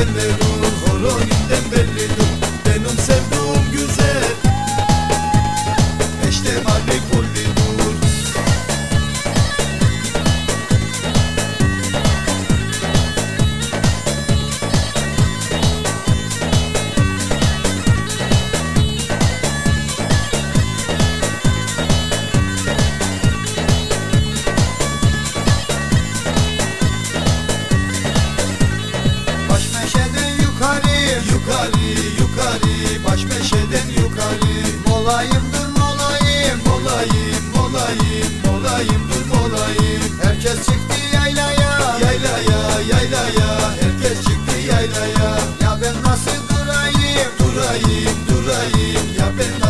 el de lujo çıktı yaylaya. Yaylaya yaylaya. Herkes çıktı yaylaya. Ya ben nasıl durayım? Durayım durayım. Ya ben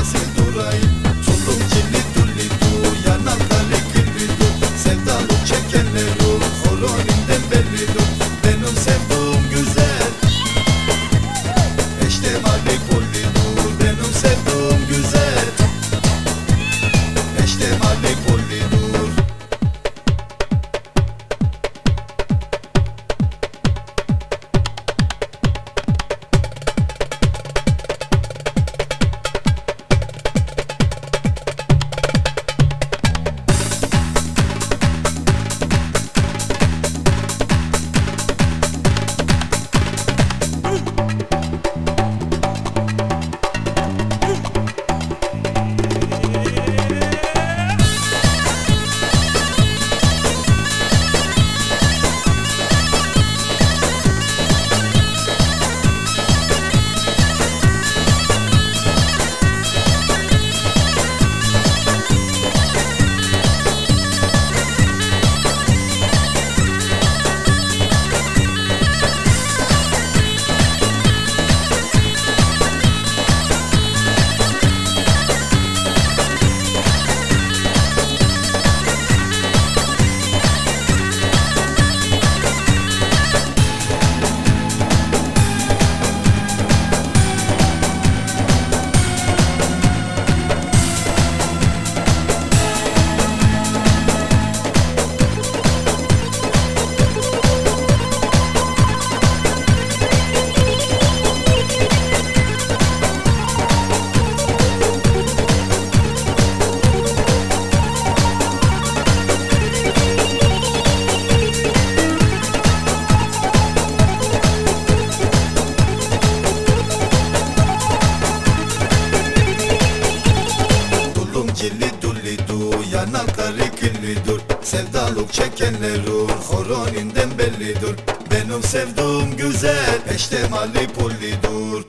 du yanan karı kirli dur Sevdalık çekenler ur horoninden belli dur Benim sevduğum güzel peştemali pulli dur